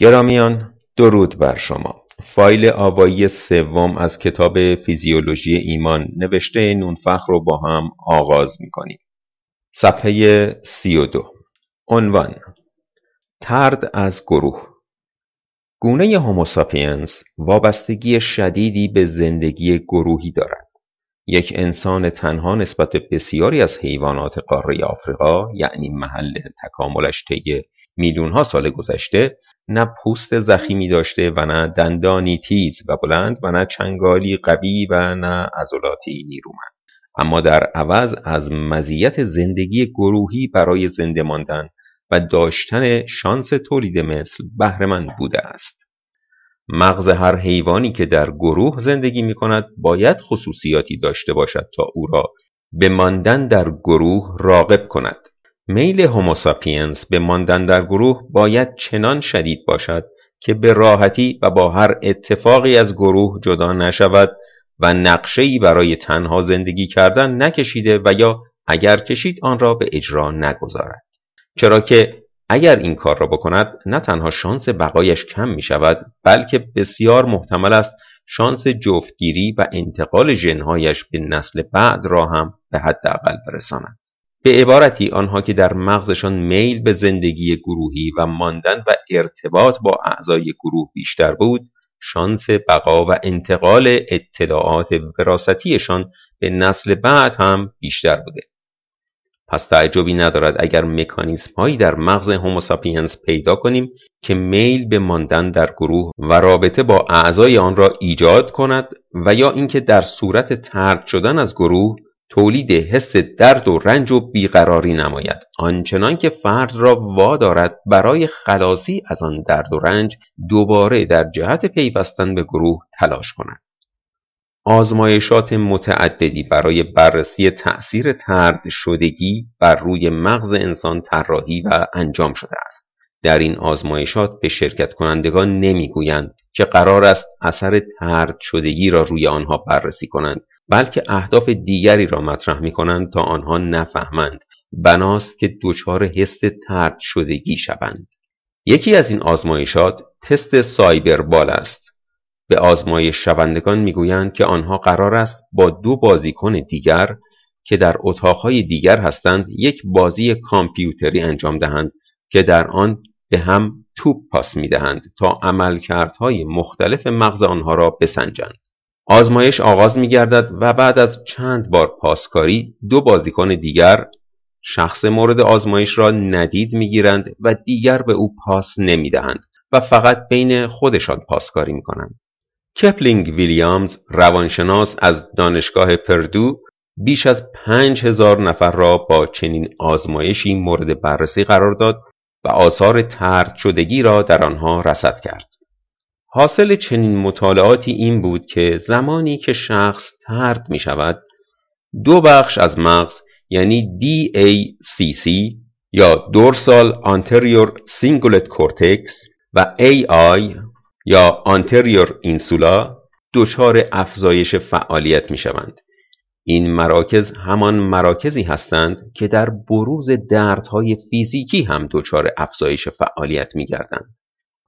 گرامیان درود بر شما. فایل آوایی سوم از کتاب فیزیولوژی ایمان نوشته نونفخ رو با هم آغاز می‌کنیم. صفحه سی و دو. عنوان ترد از گروه. گونه هوموساپینس وابستگی شدیدی به زندگی گروهی دارد. یک انسان تنها نسبت به بسیاری از حیوانات قاره آفریقا یعنی محل تکاملش طی میلیونها سال گذشته نه پوست زخیمی داشته و نه دندانی تیز و بلند و نه چنگالی قوی و نه عضلاتی نیرومند اما در عوض از مزیت زندگی گروهی برای زنده ماندن و داشتن شانس تولید مثل بهرهمند بوده است مغز هر حیوانی که در گروه زندگی می کند باید خصوصیاتی داشته باشد تا او را به ماندن در گروه راقب کند. میل هوموساپینس به ماندن در گروه باید چنان شدید باشد که به راحتی و با هر اتفاقی از گروه جدا نشود و نقشه‌ای برای تنها زندگی کردن نکشیده و یا اگر کشید آن را به اجرا نگذارد. چرا که اگر این کار را بکند نه تنها شانس بقایش کم می شود بلکه بسیار محتمل است شانس جفتگیری و انتقال ژنهایش به نسل بعد را هم به حداقل برساند به عبارتی آنها که در مغزشان میل به زندگی گروهی و ماندن و ارتباط با اعضای گروه بیشتر بود شانس بقا و انتقال اطلاعات وراستیشان به نسل بعد هم بیشتر بوده. پس تعجبی ندارد اگر مکانیسم هایی در مغز هوموساپینس پیدا کنیم که میل به ماندن در گروه و رابطه با اعضای آن را ایجاد کند و یا اینکه در صورت ترد شدن از گروه تولید حس درد و رنج و بیقراری نماید آنچنان که فرد را وادارد برای خلاصی از آن درد و رنج دوباره در جهت پیوستن به گروه تلاش کند آزمایشات متعددی برای بررسی تأثیر ترد شدگی بر روی مغز انسان طراحی و انجام شده است. در این آزمایشات به شرکت کنندگان نمی‌گویند که قرار است اثر ترد شدگی را روی آنها بررسی کنند بلکه اهداف دیگری را مطرح می کنند تا آنها نفهمند. بناست که دچار حس ترد شدگی شوند. یکی از این آزمایشات تست سایبربال است. به آزمایش شوندگان می‌گویند که آنها قرار است با دو بازیکن دیگر که در اتاقهای دیگر هستند یک بازی کامپیوتری انجام دهند که در آن به هم توپ پاس می‌دهند تا عملکردهای مختلف مغز آنها را بسنجند. آزمایش آغاز می گردد و بعد از چند بار پاسکاری دو بازیکن دیگر شخص مورد آزمایش را ندید می‌گیرند و دیگر به او پاس نمی دهند و فقط بین خودشان پاسکاری می کنند. کپلینگ ویلیامز روانشناس از دانشگاه پردو بیش از پنج هزار نفر را با چنین آزمایشی مورد بررسی قرار داد و آثار طرد شدگی را در آنها رصد کرد. حاصل چنین مطالعاتی این بود که زمانی که شخص طرد می شود دو بخش از مغز یعنی DACC یا dorsal anterior cingulate cortex و AI یا anterior insula دچار افزایش فعالیت می شوند. این مراکز همان مراکزی هستند که در بروز دردهای فیزیکی هم دچار افزایش فعالیت می گردند.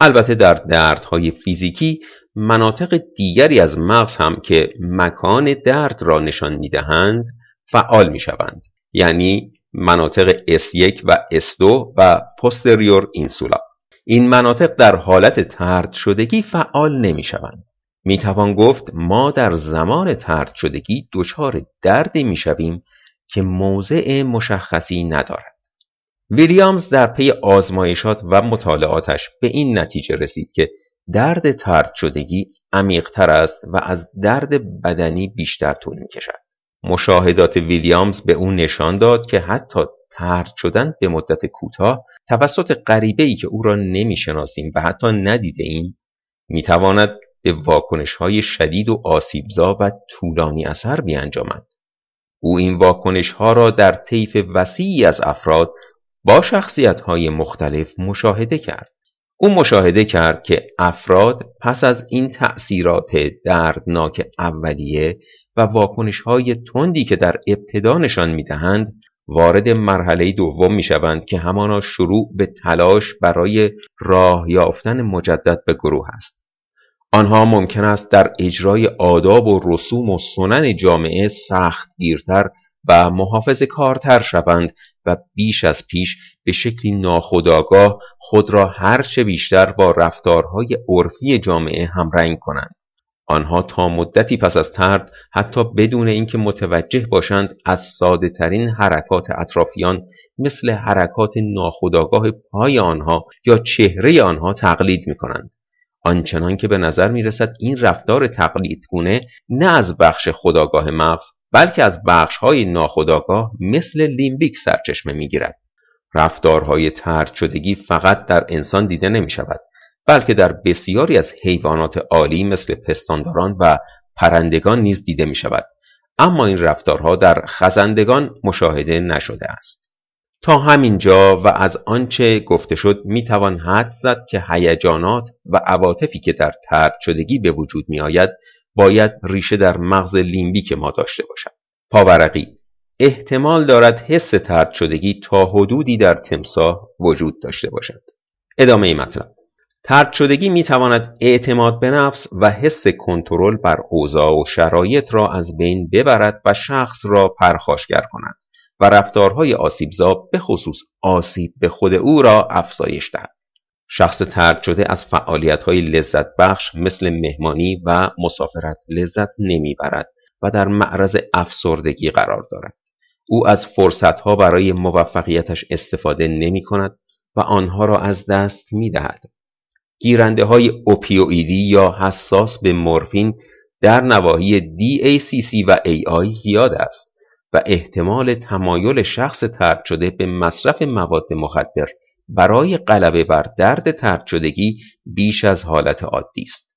البته در دردهای فیزیکی مناطق دیگری از مغز هم که مکان درد را نشان می دهند فعال می شوند. یعنی مناطق S1 و S2 و پستریور اینسولا. این مناطق در حالت ترد شدگی فعال نمی شوند. می توان گفت ما در زمان ترد شدگی دچار دردی می شویم که موضع مشخصی ندارد. ویلیامز در پی آزمایشات و مطالعاتش به این نتیجه رسید که درد ترد شدگی عمیقتر است و از درد بدنی بیشتر طول می کشد. مشاهدات ویلیامز به او نشان داد که حتی ترد شدن به مدت کوتاه توسط غریبه ای که او را نمی‌شناسیم و حتی ندیده ایم می‌تواند به واکنش های شدید و آسیبزا و طولانی اثر بیانجامد. او این واکنش ها را در طیف وسیعی از افراد با شخصیت های مختلف مشاهده کرد. او مشاهده کرد که افراد پس از این تأثیرات دردناک اولیه و واکنش های تندی که در ابتدا نشان می‌دهند وارد مرحله دوم می شوند که همانا شروع به تلاش برای راه یافتن مجدد به گروه است. آنها ممکن است در اجرای آداب و رسوم و سنن جامعه سخت گیرتر و محافظ کارتر شوند و بیش از پیش به شکلی ناخودآگاه خود را هرچه بیشتر با رفتارهای عرفی جامعه همرنگ کنند. آنها تا مدتی پس از ترد حتی بدون اینکه متوجه باشند از ساده ترین حرکات اطرافیان مثل حرکات ناخودآگاه پای آنها یا چهره آنها تقلید می کنند. آنچنان که به نظر می رسد این رفتار تقلید گونه نه از بخش خداگاه مغز بلکه از بخش های ناخداگاه مثل لیمبیک سرچشمه می گیرد. رفتارهای ترد شدگی فقط در انسان دیده نمی شود بلکه در بسیاری از حیوانات عالی مثل پستانداران و پرندگان نیز دیده می شود اما این رفتارها در خزندگان مشاهده نشده است تا همینجا و از آنچه گفته شد می توان حد زد که هیجانات و عواطفی که در ترد شدگی به وجود می آید باید ریشه در مغز لیمبیک ما داشته باشد. پاورقی احتمال دارد حس ترد شدگی تا حدودی در تمساه وجود داشته باشد. ادامه مطلب. ترد شدگی می تواند اعتماد به نفس و حس کنترل بر اوضاع و شرایط را از بین ببرد و شخص را پرخاشگر کند. و رفتارهای آسیبزا به خصوص آسیب به خود او را افزایش دهد. شخص ترد شده از فعالیت‌های لذت بخش مثل مهمانی و مسافرت لذت نمی‌برد و در معرض افسردگی قرار دارد. او از فرصتها برای موفقیتش استفاده نمی کند و آنها را از دست می دهد. گیرنده های اوپیویدی یا حساس به مورفین در نواحی DACC و AI زیاد است و احتمال تمایل شخص ترد شده به مصرف مواد مخدر برای غلبه بر درد ترد شدگی بیش از حالت عادی است.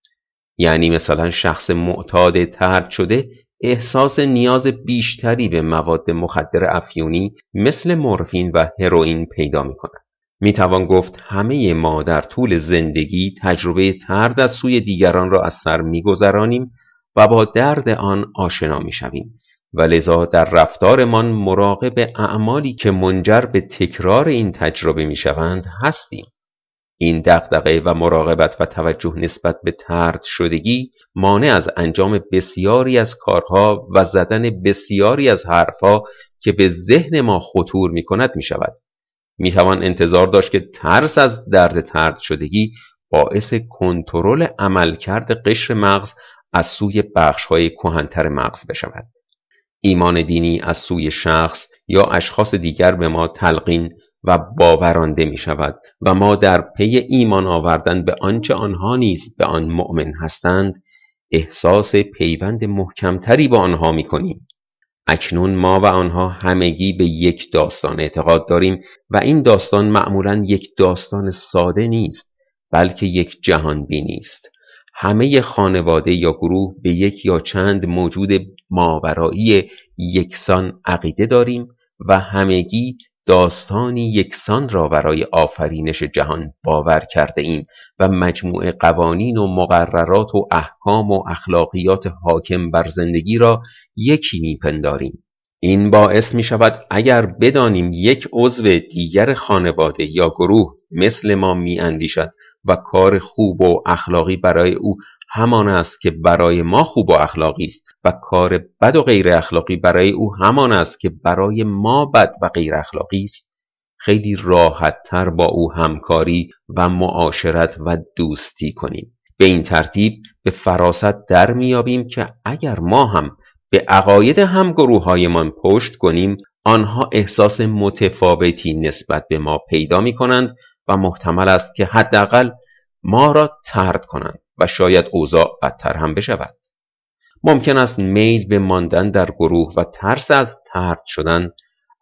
یعنی مثلا شخص معتاد ترد شده احساس نیاز بیشتری به مواد مخدر افیونی مثل مورفین و هروئین پیدا می کند. می توان گفت همه ما در طول زندگی تجربه ترد از سوی دیگران را از سر میگذرانیم و با درد آن آشنا می شویم و لذا در رفتارمان مراقب اعمالی که منجر به تکرار این تجربه می شوند هستیم. این دقدقه و مراقبت و توجه نسبت به ترد شدگی مانع از انجام بسیاری از کارها و زدن بسیاری از حرفها که به ذهن ما خطور می کند می شود. می توان انتظار داشت که ترس از درد ترد شدگی باعث کنترل عملکرد قشر مغز از سوی بخش های کهنتر مغز بشود. ایمان دینی از سوی شخص یا اشخاص دیگر به ما تلقین و باورانده می شود و ما در پی ایمان آوردن به آنچه آنها نیز به آن مؤمن هستند احساس پیوند محکمتری با آنها می کنیم. اکنون ما و آنها همگی به یک داستان اعتقاد داریم و این داستان معمولا یک داستان ساده نیست بلکه یک جهان بینی است همه خانواده یا گروه به یک یا چند موجود ماورایی یکسان عقیده داریم و همگی داستانی یکسان را برای آفرینش جهان باور کرده ایم و مجموع قوانین و مقررات و احکام و اخلاقیات حاکم بر زندگی را یکی میپنداریم. این باعث می شود اگر بدانیم یک عضو دیگر خانواده یا گروه مثل ما می اندیشد و کار خوب و اخلاقی برای او همان است که برای ما خوب و اخلاقی است و کار بد و غیر اخلاقی برای او همان است که برای ما بد و غیر اخلاقی است. خیلی راحت تر با او همکاری و معاشرت و دوستی کنیم. به این ترتیب به فراست در میابیم که اگر ما هم به عقاید هم گروه پشت کنیم آنها احساس متفاوتی نسبت به ما پیدا می کنند و محتمل است که حداقل ما را ترد کنند و شاید اوضاع بدتر هم بشود ممکن است میل به ماندن در گروه و ترس از ترد شدن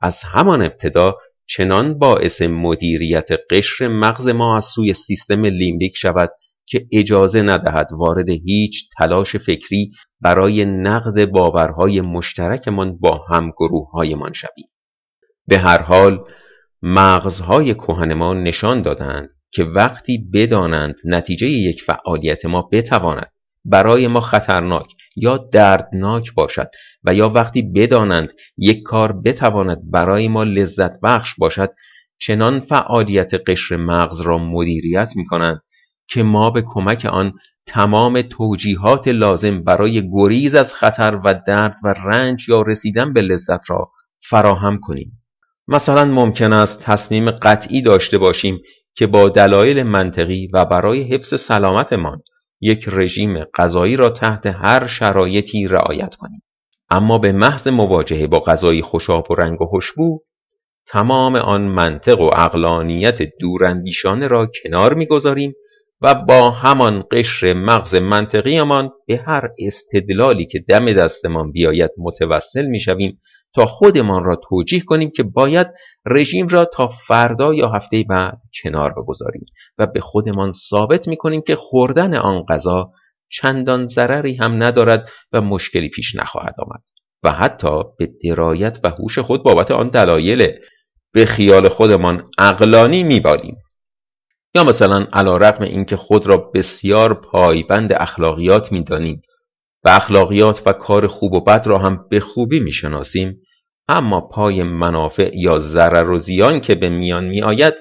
از همان ابتدا چنان باعث مدیریت قشر مغز ما از سوی سیستم لیمبیک شود که اجازه ندهد وارد هیچ تلاش فکری برای نقد باورهای مشترکمان با هم گروههایمان شویم. به هر حال مغزهای کهن ما نشان دادند که وقتی بدانند نتیجه یک فعالیت ما بتواند برای ما خطرناک یا دردناک باشد و یا وقتی بدانند یک کار بتواند برای ما لذت بخش باشد چنان فعالیت قشر مغز را مدیریت می کنند که ما به کمک آن تمام توجیهات لازم برای گریز از خطر و درد و رنج یا رسیدن به لذت را فراهم کنیم. مثلا ممکن است تصمیم قطعی داشته باشیم که با دلایل منطقی و برای حفظ سلامتمان یک رژیم غذایی را تحت هر شرایطی رعایت کنیم. اما به محض مواجهه با غذایی خوشاب و رنگ و خوشبو تمام آن منطق و اقلانیت دوراندیشانه را کنار می‌گذاریم و با همان قشر مغز منطقیمان به هر استدلالی که دم دستمان بیاید متوسل می‌شویم تا خودمان را توجیه کنیم که باید رژیم را تا فردا یا هفته بعد کنار بگذاریم و به خودمان ثابت می کنیم که خوردن آن غذا چندان ضرری هم ندارد و مشکلی پیش نخواهد آمد و حتی به درایت و هوش خود بابت آن دلایل به خیال خودمان اقلانی میبالیم. یا مثلا علا رقم اینکه خود را بسیار پایبند اخلاقیات می‌دانیم و اخلاقیات و کار خوب و بد را هم به خوبی می‌شناسیم اما پای منافع یا ضرر و زیان که به میان می آید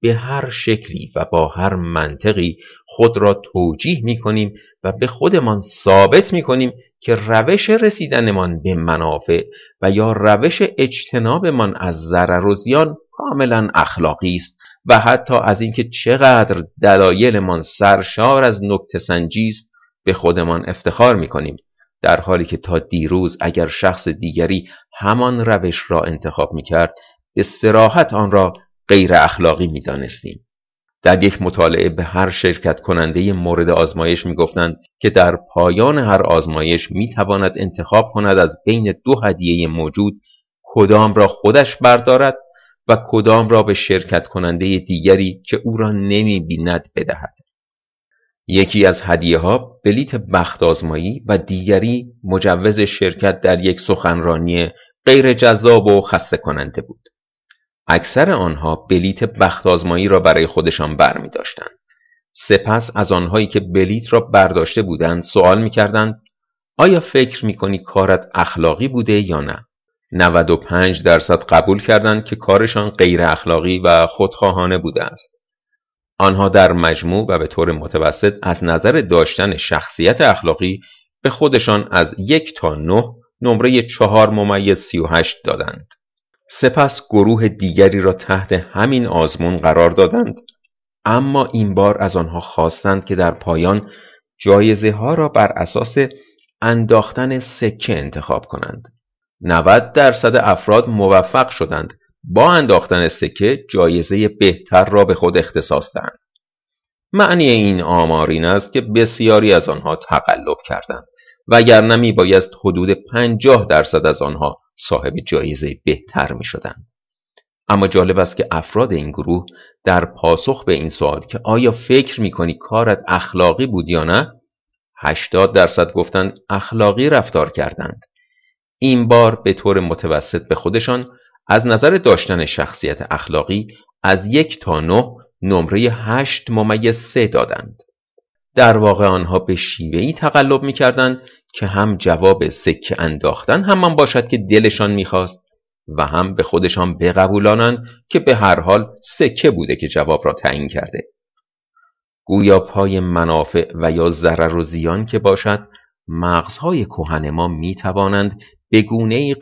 به هر شکلی و با هر منطقی خود را توجیه می کنیم و به خودمان ثابت می کنیم که روش رسیدنمان به منافع و یا روش اجتنابمان از ضرر و زیان کاملا اخلاقی است و حتی از اینکه چقدر دلایلمان سرشار از نکته سنجی است به خودمان افتخار می کنیم در حالی که تا دیروز اگر شخص دیگری همان روش را انتخاب می کرد به سراحت آن را غیر اخلاقی می دانستیم. در یک مطالعه به هر شرکت کننده مورد آزمایش می گفتند که در پایان هر آزمایش می تواند انتخاب کند از بین دو هدیه موجود کدام را خودش بردارد و کدام را به شرکت کننده دیگری که او را نمی بیند بدهد. یکی از هدیه ها بلیت بخت آزمایی و دیگری مجوز شرکت در یک سخنرانی غیر جذاب و خسته کننده بود. اکثر آنها بلیت بخت آزمایی را برای خودشان بر می داشتند. سپس از آنهایی که بلیت را برداشته بودند سوال می کردند آیا فکر می کنی کارت اخلاقی بوده یا نه؟ 95 درصد قبول کردند که کارشان غیر اخلاقی و خودخواهانه بوده است. آنها در مجموع و به طور متوسط از نظر داشتن شخصیت اخلاقی به خودشان از یک تا نه نمره چهار ممیز سی و هشت دادند. سپس گروه دیگری را تحت همین آزمون قرار دادند اما این بار از آنها خواستند که در پایان جایزه ها را بر اساس انداختن سکه انتخاب کنند. 90 درصد افراد موفق شدند با انداختن سکه جایزه بهتر را به خود اختصاص دهند. معنی این آمار این است که بسیاری از آنها تقلب کردند وگرنه می بایست حدود پنجاه درصد از آنها صاحب جایزه بهتر می شدند. اما جالب است که افراد این گروه در پاسخ به این سوال که آیا فکر می کنی کارت اخلاقی بود یا نه 80 درصد گفتند اخلاقی رفتار کردند این بار به طور متوسط به خودشان از نظر داشتن شخصیت اخلاقی از یک تا نه نمره هشت ممیز سه دادند. در واقع آنها به شیوهی تقلب می کردند که هم جواب سکه انداختن همان باشد که دلشان می‌خواست و هم به خودشان بقبولانند که به هر حال سکه بوده که جواب را تعیین کرده. گویا پای منافع و یا ضرر و زیان که باشد مغزهای کهن ما می توانند به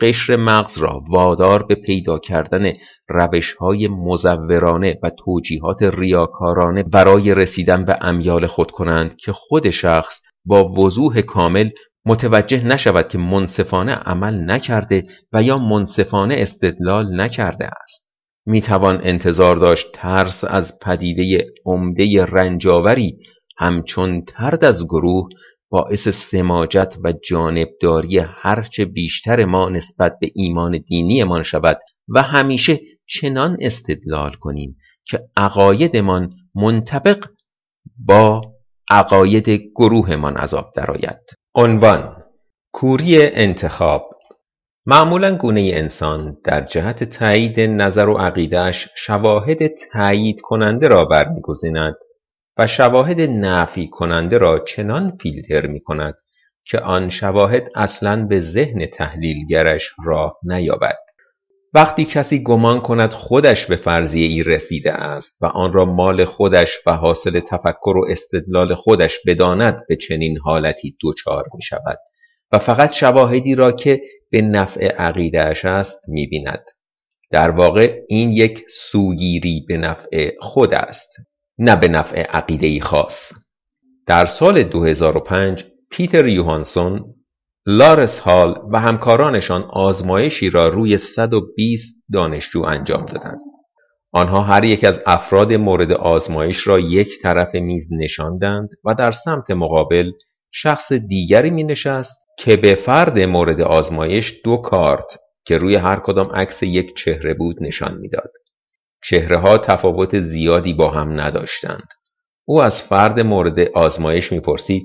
قشر مغز را وادار به پیدا کردن روشهای مزورانه و توجیهات ریاکارانه برای رسیدن به امیال خود کنند که خود شخص با وضوح کامل متوجه نشود که منصفانه عمل نکرده و یا منصفانه استدلال نکرده است. می توان انتظار داشت ترس از پدیده عمده رنجاوری همچون ترد از گروه باعث سماجت و جانبداری هرچه بیشتر ما نسبت به ایمان دینیمان شود و همیشه چنان استدلال کنیم که عقایدمان منطبق با عقاید گروهمان عذاب درآید. عنوان کوری انتخاب. معمولا گونه انسان در جهت تایید نظر و عقیدهش شواهد تایید کننده را برمیگزیند. و شواهد نفی کننده را چنان فیلتر می کند که آن شواهد اصلا به ذهن تحلیلگرش راه نیابد وقتی کسی گمان کند خودش به فرضیه ای رسیده است و آن را مال خودش و حاصل تفکر و استدلال خودش بداند به چنین حالتی دچار می شود و فقط شواهدی را که به نفع عقیدهش است می بیند. در واقع این یک سوگیری به نفع خود است نه به نفع عقیده خاص در سال 2005 پیتر یوهانسون لارس هال و همکارانشان آزمایشی را روی 120 دانشجو انجام دادند. آنها هر یک از افراد مورد آزمایش را یک طرف میز نشاندند و در سمت مقابل شخص دیگری می نشست که به فرد مورد آزمایش دو کارت که روی هر کدام عکس یک چهره بود نشان می‌داد. چهره ها تفاوت زیادی با هم نداشتند. او از فرد مورد آزمایش می‌پرسید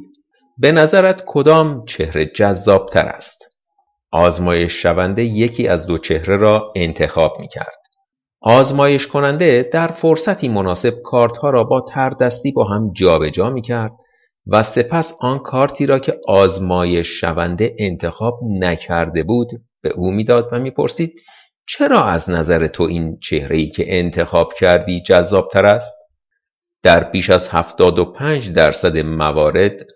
به نظرت کدام چهره جذاب تر است؟ آزمایش شونده یکی از دو چهره را انتخاب می کرد. آزمایش کننده در فرصتی مناسب کارت ها را با تردستی با هم جابجا می کرد و سپس آن کارتی را که آزمایش شونده انتخاب نکرده بود به او می‌داد و می‌پرسید چرا از نظر تو این چهره ای که انتخاب کردی جذاب تر است؟ در بیش از 75 درصد موارد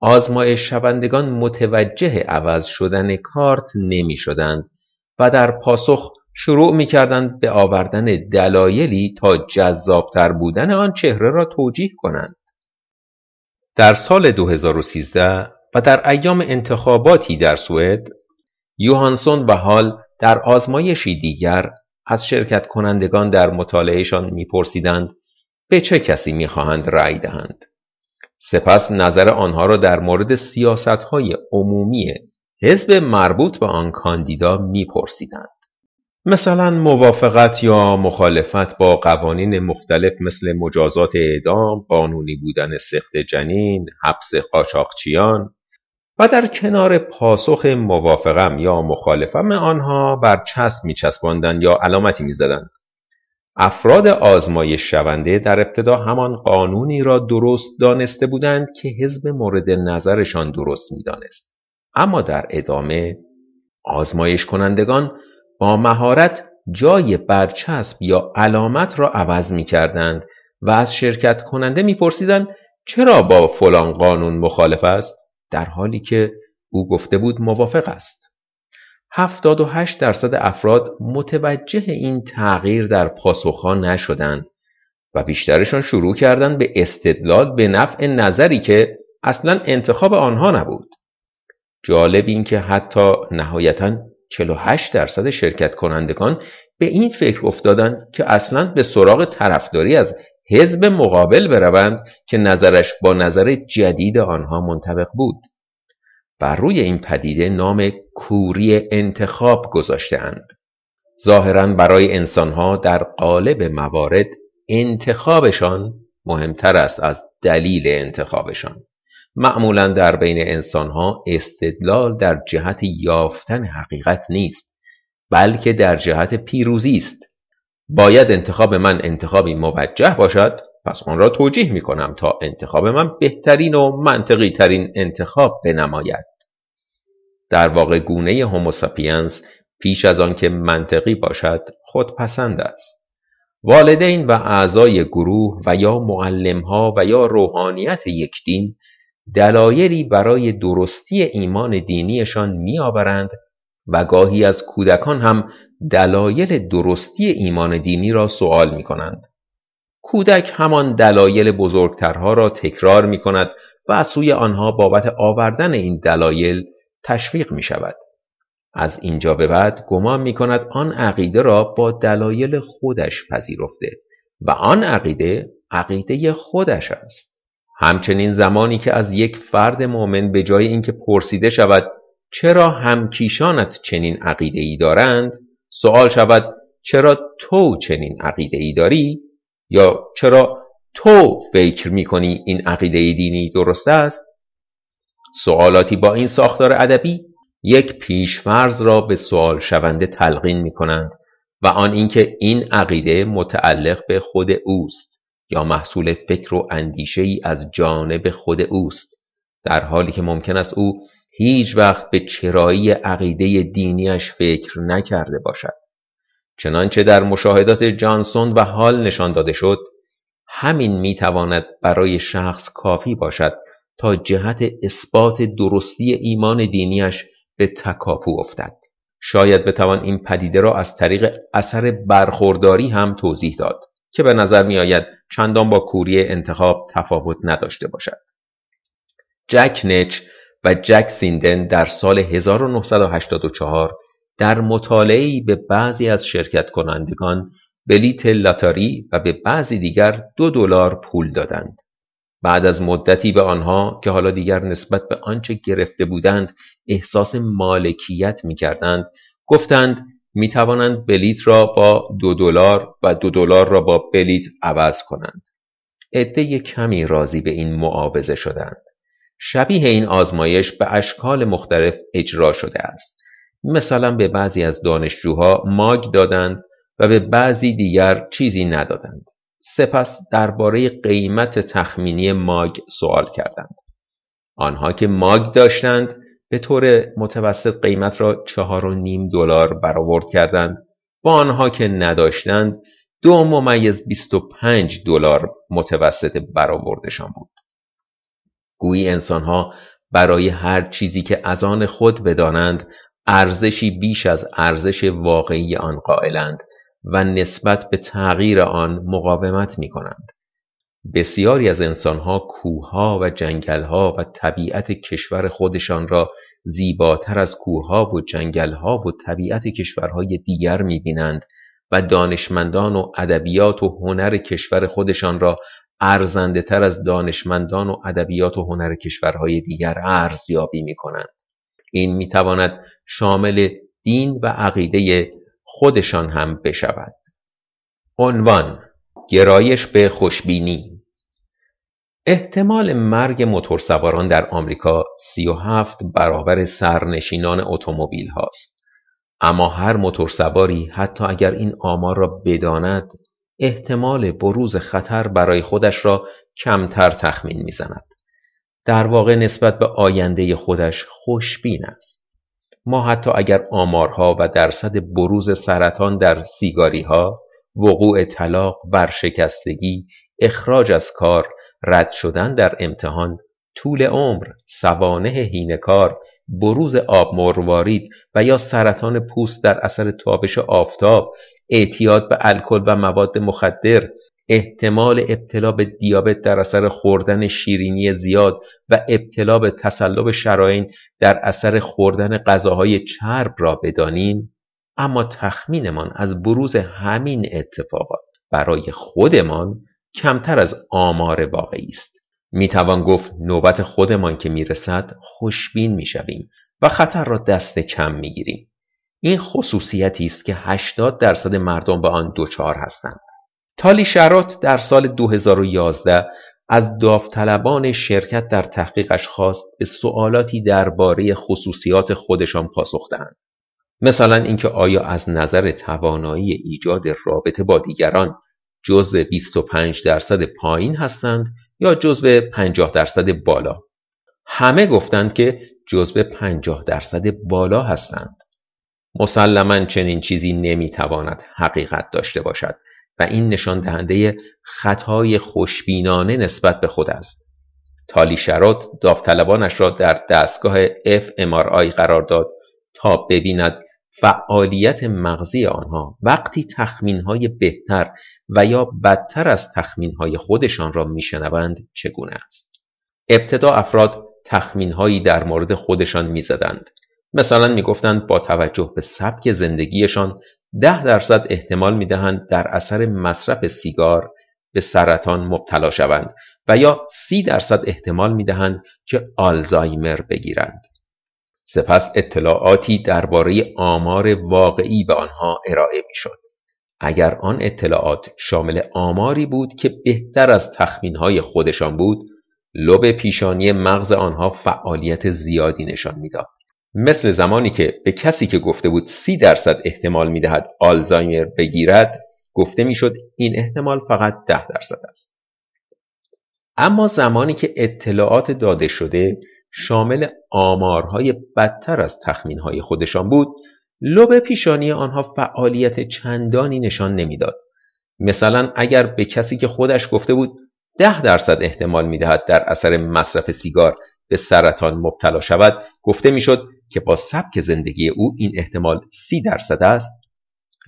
آزمایش شوندگان متوجه عوض شدن کارت نمی شدند و در پاسخ شروع می کردند به آوردن دلایلی تا جذابتر بودن آن چهره را توجیه کنند. در سال 2013 و در ایام انتخاباتی در سوئد یوهانسون و حال در آزمایشی دیگر از شرکت کنندگان در مطالعهشان میپرسیدند به چه کسی می‌خواهند رأی دهند؟ سپس نظر آنها را در مورد سیاستهای عمومی حزب مربوط به آن کاندیدا میپرسیدند. مثلا موافقت یا مخالفت با قوانین مختلف مثل مجازات اعدام، قانونی بودن سخت جنین، حبس قاچاقچیان و در کنار پاسخ موافقم یا مخالفم آنها بر چسب میچسباندند یا علامتی می‌زدند. افراد آزمایش شونده در ابتدا همان قانونی را درست دانسته بودند که حزب مورد نظرشان درست می‌دانست. اما در ادامه آزمایش کنندگان با مهارت جای برچسب یا علامت را عوض می کردند و از شرکت کننده می پرسیدند چرا با فلان قانون مخالف است در حالی که او گفته بود موافق است. 78 درصد افراد متوجه این تغییر در پاسخها نشدند و بیشترشان شروع کردند به استدلال به نفع نظری که اصلا انتخاب آنها نبود. جالب این که حتی نهایتا 48 درصد شرکت کنندگان به این فکر افتادند که اصلا به سراغ طرفداری از حزب مقابل بروند که نظرش با نظر جدید آنها منطبق بود. بر روی این پدیده نام کوری انتخاب گذاشتهاند. ظاهرا برای انسانها در قالب موارد انتخابشان مهمتر است از دلیل انتخابشان. معمولا در بین انسانها استدلال در جهت یافتن حقیقت نیست بلکه در جهت پیروزی است باید انتخاب من انتخابی موجه باشد؟ پس آن را توجیه می کنم تا انتخاب من بهترین و منطقی ترین انتخاب بنماید. در واقع گونه هوموساپینس پیش از آن که منطقی باشد خودپسند است. والدین و اعضای گروه و یا معلمها و یا روحانیت یک دین دلایلی برای درستی ایمان دینیشان میآورند و گاهی از کودکان هم دلایل درستی ایمان دینی را سوال می کنند. کودک همان دلایل بزرگترها را تکرار می کند و از سوی آنها بابت آوردن این دلایل تشویق می شود. از اینجا به بعد گمان می کند آن عقیده را با دلایل خودش پذیرفته و آن عقیده عقیده خودش است. همچنین زمانی که از یک فرد مؤمن به جای اینکه پرسیده شود چرا همکیشانت چنین عقیده ای دارند؟ سوال شود چرا تو چنین عقیده ای داری؟ یا چرا تو فکر می کنی این عقیده دینی درست است؟ سوالاتی با این ساختار ادبی یک پیشفرض را به سوال شونده تلقین می کنند و آن اینکه این عقیده متعلق به خود اوست یا محصول فکر و اندیشه ای از جانب خود اوست در حالی که ممکن است او هیچ وقت به چرایی عقیده دینیش فکر نکرده باشد چنانچه در مشاهدات جانسون و حال نشان داده شد همین می‌تواند برای شخص کافی باشد تا جهت اثبات درستی ایمان دینیش به تکاپو افتد شاید بتوان این پدیده را از طریق اثر برخورداری هم توضیح داد که به نظر می آید چندان با کوری انتخاب تفاوت نداشته باشد. جک نچ و جک سیندن در سال 1984 در مطالعه‌ای به بعضی از شرکت کنندگان بلیت لاتاری و به بعضی دیگر دو دلار پول دادند. بعد از مدتی به آنها که حالا دیگر نسبت به آنچه گرفته بودند احساس مالکیت می کردند گفتند می توانند بلیت را با دو دلار و دو دلار را با بلیت عوض کنند. عده کمی راضی به این معاوضه شدند. شبیه این آزمایش به اشکال مختلف اجرا شده است. مثلا به بعضی از دانشجوها ماگ دادند و به بعضی دیگر چیزی ندادند. سپس درباره قیمت تخمینی ماگ سوال کردند. آنها که ماگ داشتند به طور متوسط قیمت را چهار و نیم دلار برآورد کردند با آنها که نداشتند دو ممیز 25 دلار متوسط برآوردشان بود. گویی انسانها برای هر چیزی که از آن خود بدانند ارزشی بیش از ارزش واقعی آن قائلند و نسبت به تغییر آن مقاومت می کنند. بسیاری از انسانها کوهها و جنگلها و طبیعت کشور خودشان را زیباتر از کوهها و جنگلها و طبیعت کشورهای دیگر می بینند و دانشمندان و ادبیات و هنر کشور خودشان را ارزنده تر از دانشمندان و ادبیات و هنر کشورهای دیگر ارزیابی می کنند. این می تواند شامل دین و عقیده خودشان هم بشود. عنوان گرایش به خوشبینی احتمال مرگ موتورسواران در آمریکا 37 برابر سرنشینان اتومبیل هاست. اما هر موتورسواری حتی اگر این آمار را بداند احتمال بروز خطر برای خودش را کمتر تخمین می‌زند. در واقع نسبت به آینده خودش خوشبین است. ما حتی اگر آمارها و درصد بروز سرطان در سیگاری ها، وقوع طلاق، برشکستگی، اخراج از کار، رد شدن در امتحان، طول عمر، سوانه هینکار، بروز آب مروارید و یا سرطان پوست در اثر تابش آفتاب، اعتیاد به الکل و مواد مخدر، احتمال ابتلا به دیابت در اثر خوردن شیرینی زیاد و ابتلا به تصلب شراین در اثر خوردن غذاهای چرب را بدانیم. اما تخمینمان از بروز همین اتفاقات برای خودمان کمتر از آمار واقعی است. می‌توان گفت نوبت خودمان که می‌رسد خوشبین می‌شویم و خطر را دست کم می‌گیریم. این خصوصیتی است که 80 درصد مردم به آن دچار هستند. تالی شرات در سال 2011 از داوطلبان شرکت در تحقیقش خواست به سوالاتی درباره خصوصیات خودشان پاسخ دهند. مثلا اینکه آیا از نظر توانایی ایجاد رابطه با دیگران جزو 25 درصد پایین هستند یا جزو 50 درصد بالا؟ همه گفتند که جزو 50 درصد بالا هستند. مسلما چنین چیزی نمی‌تواند حقیقت داشته باشد و این نشان دهنده خطای خوشبینانه نسبت به خود است. تالی شرات داوطلبانش را در دستگاه fMRI قرار داد تا ببیند فعالیت مغزی آنها وقتی تخمینهای بهتر و یا بدتر از تخمینهای خودشان را میشنوند چگونه است. ابتدا افراد تخمینهایی در مورد خودشان می‌زدند. مثلا می‌گفتند با توجه به سبک زندگیشان ده درصد احتمال می‌دهند در اثر مصرف سیگار به سرطان مبتلا شوند و یا سی درصد احتمال می‌دهند که آلزایمر بگیرند. سپس اطلاعاتی درباره آمار واقعی به آنها ارائه می‌شد. اگر آن اطلاعات شامل آماری بود که بهتر از تخمینهای خودشان بود، لب پیشانی مغز آنها فعالیت زیادی نشان می‌داد. مثل زمانی که به کسی که گفته بود سی درصد احتمال می‌دهد آلزایمر بگیرد گفته می‌شد این احتمال فقط ده درصد است. اما زمانی که اطلاعات داده شده شامل آمارهای بدتر از تخمینهای خودشان بود لب پیشانی آنها فعالیت چندانی نشان نمی‌داد. مثلا اگر به کسی که خودش گفته بود ده درصد احتمال می‌دهد در اثر مصرف سیگار به سرطان مبتلا شود گفته می‌شد که با سبک زندگی او این احتمال سی درصد است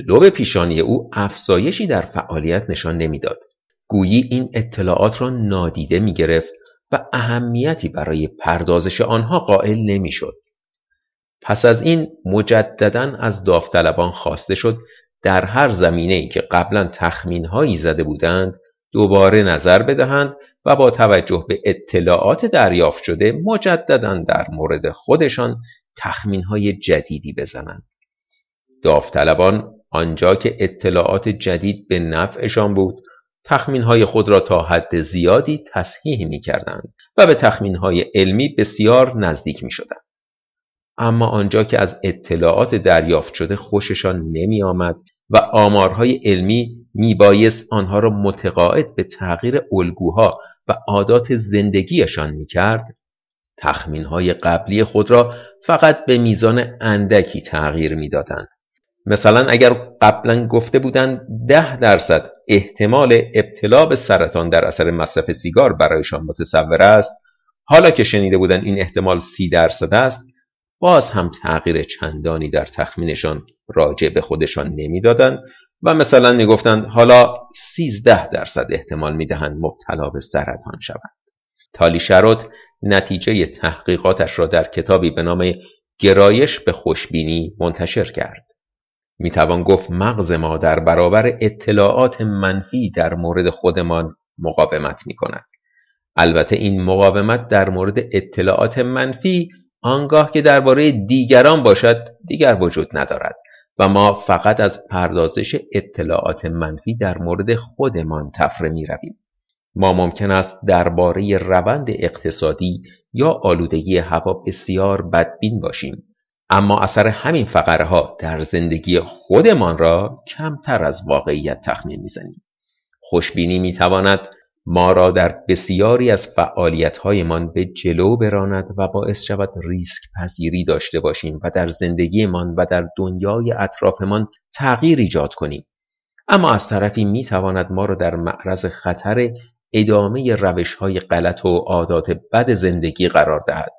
لب پیشانی او افزایشی در فعالیت نشان نمی‌داد گویی این اطلاعات را نادیده می گرفت و اهمیتی برای پردازش آنها قائل نمی‌شد. پس از این مجددا از داوطلبان خواسته شد در هر زمینه ای که قبلا تخمین هایی زده بودند دوباره نظر بدهند و با توجه به اطلاعات دریافت شده مجددا در مورد خودشان تخمین های جدیدی بزنند. داوطلبان آنجا که اطلاعات جدید به نفعشان بود تخمین های خود را تا حد زیادی تصحیح می کردند و به تخمین های علمی بسیار نزدیک می شدند. اما آنجا که از اطلاعات دریافت شده خوششان نمی آمد و آمارهای علمی می بایست آنها را متقاعد به تغییر الگوها و عادات زندگیشان می کرد تخمین های قبلی خود را فقط به میزان اندکی تغییر می دادند. مثلا اگر قبلا گفته بودند ده درصد احتمال ابتلا به سرطان در اثر مصرف سیگار برایشان متصور است حالا که شنیده بودند این احتمال سی درصد است باز هم تغییر چندانی در تخمینشان راجع به خودشان نمی‌دادند و مثلا می‌گفتند حالا سیزده درصد احتمال می‌دهند مبتلا به سرطان شوند. تالی شروت نتیجه تحقیقاتش را در کتابی به نام گرایش به خوشبینی منتشر کرد. می‌توان گفت مغز ما در برابر اطلاعات منفی در مورد خودمان مقاومت می کند. البته این مقاومت در مورد اطلاعات منفی آنگاه که درباره دیگران باشد دیگر وجود ندارد. و ما فقط از پردازش اطلاعات منفی در مورد خودمان تفره می رویم. ما ممکن است درباره روند اقتصادی یا آلودگی هوا بسیار بدبین باشیم اما اثر همین فقره ها در زندگی خودمان را کمتر از واقعیت تخمین می‌زنیم. خوشبینی می‌تواند ما را در بسیاری از فعالیت هایمان به جلو براند و باعث شود ریسک پذیری داشته باشیم و در زندگیمان و در دنیای اطرافمان تغییر ایجاد کنیم. اما از طرفی می‌تواند ما را در معرض خطر ادامه روش های غلط و عادات بد زندگی قرار دهد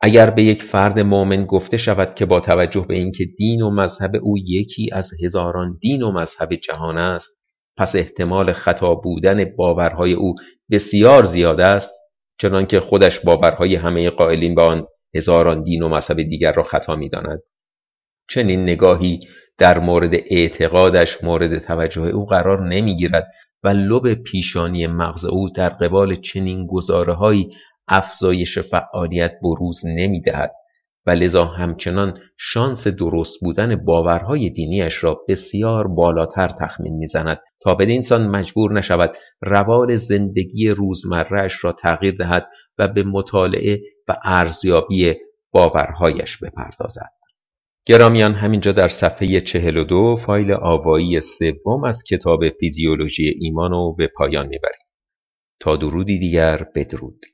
اگر به یک فرد مؤمن گفته شود که با توجه به اینکه دین و مذهب او یکی از هزاران دین و مذهب جهان است پس احتمال خطا بودن باورهای او بسیار زیاد است چنانکه خودش باورهای همه قائلین به آن هزاران دین و مذهب دیگر را خطا می‌داند. چنین نگاهی در مورد اعتقادش مورد توجه او قرار نمی‌گیرد و لب پیشانی مغز او در قبال چنین گزارههایی افزایش فعالیت بروز نمی‌دهد. و لذا همچنان شانس درست بودن باورهای دینیش را بسیار بالاتر تخمین می‌زند تا بدینسان مجبور نشود روال زندگی روزمرهش را تغییر دهد و به مطالعه و ارزیابی باورهایش بپردازد. گرامیان همینجا در صفحه 42 فایل آوایی سوم از کتاب فیزیولوژی ایمان رو به پایان می‌بریم. تا درودی دیگر بدرود.